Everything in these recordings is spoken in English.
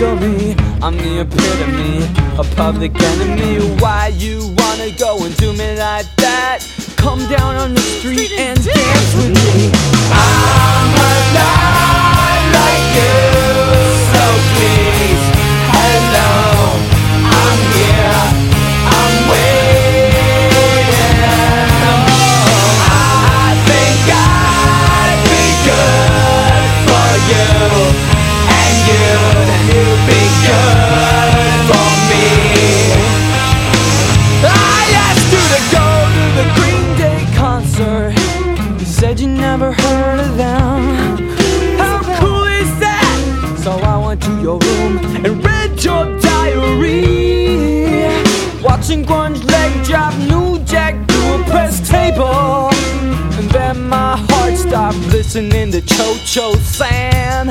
I'm the epitome of public enemy. Why you wanna go and do me like that? Come down on the street and never heard of them. How cool is that? So I went to your room and read your diary. Watching grunge leg drop New Jack to a press table. And then my heart stopped listening to Cio-Cio San.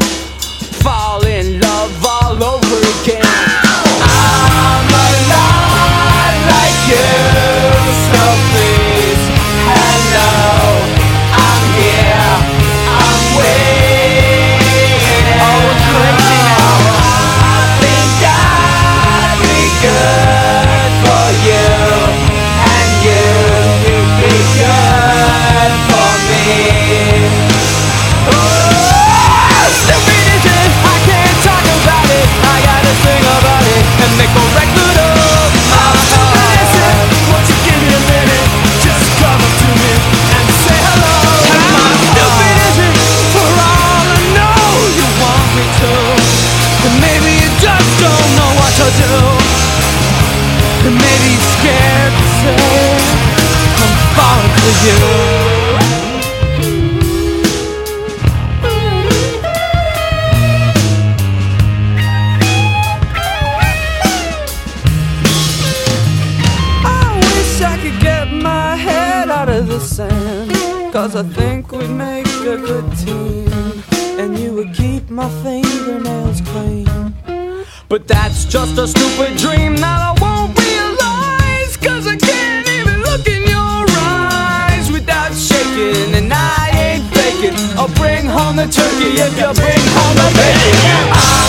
And maybe you just don't know what to do, and maybe you're scared to say I'm falling for you. I wish I could get my head out of the sand. Cause I think we'd make a good team. And you would keep my fingernails clean. But that's just a stupid dream that I won't realize. Cause I can't even look in your eyes without shaking. And I ain't faking. I'll bring home the turkey if you bring home the bacon.